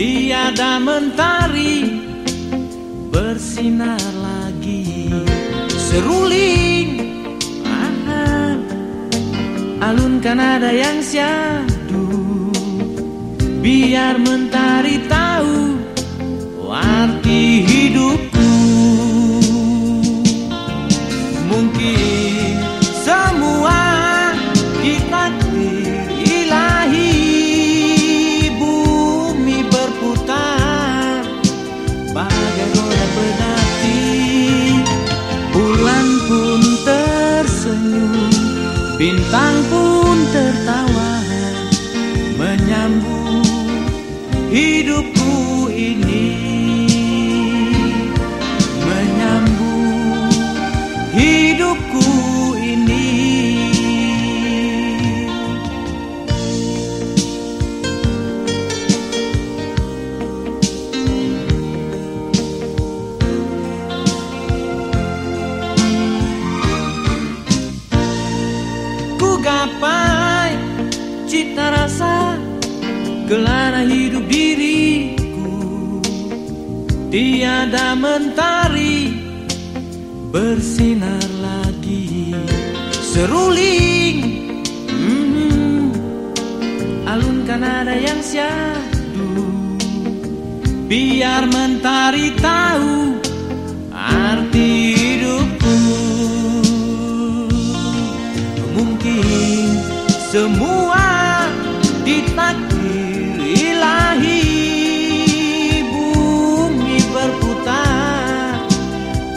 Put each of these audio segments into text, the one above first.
Tiada mentari bersinar lagi. Seruling ah, Alunkan ada yang syahdu Biar mentari tahu Arti hidupku Bintang pun tertawa Menyambut hidupku Ku gapai cita rasa Gelana hidup diriku. Tiada mentari Bersinar lagi. Seruling hmm, Alunkan ada yang syahdu Biar mentari tahu semua ditakdir ilahi Bumi berputar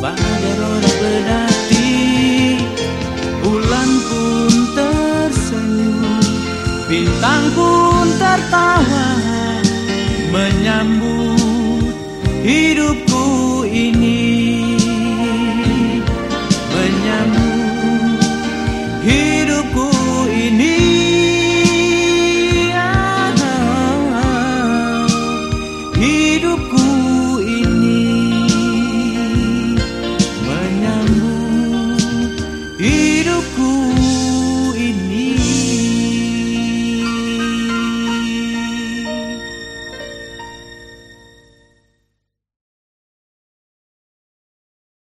Bagai roda berdati. Bulan pun tersenyum Bintang pun tertawa. Menyambut hidup